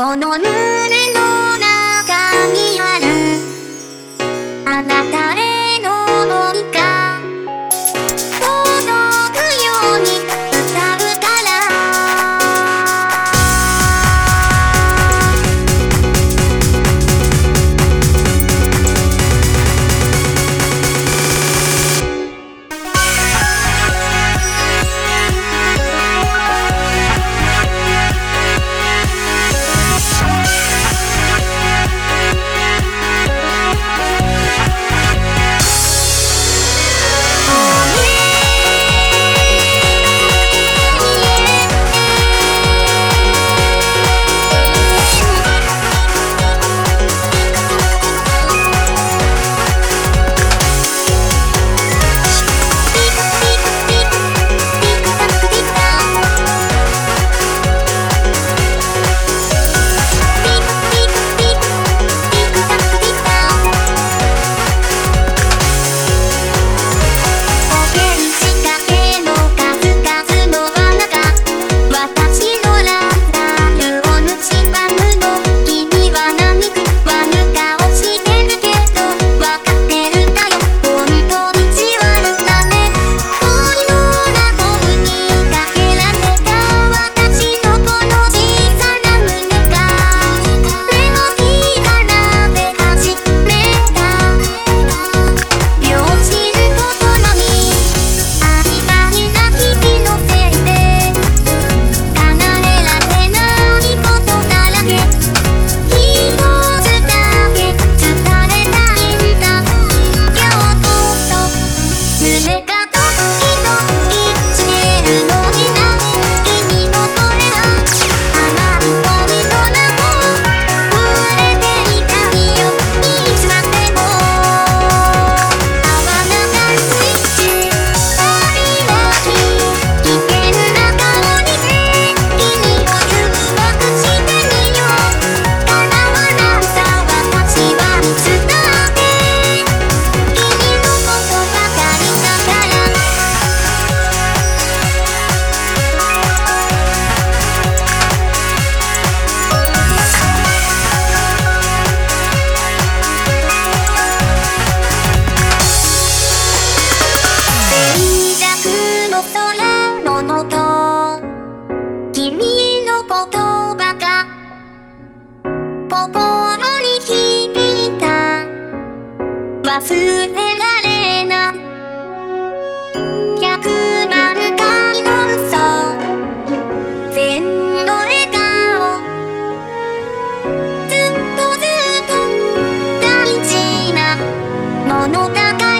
この胸の中にある。あなたへ。忘れられない。100万回放送全ずっとずっと大事なものだか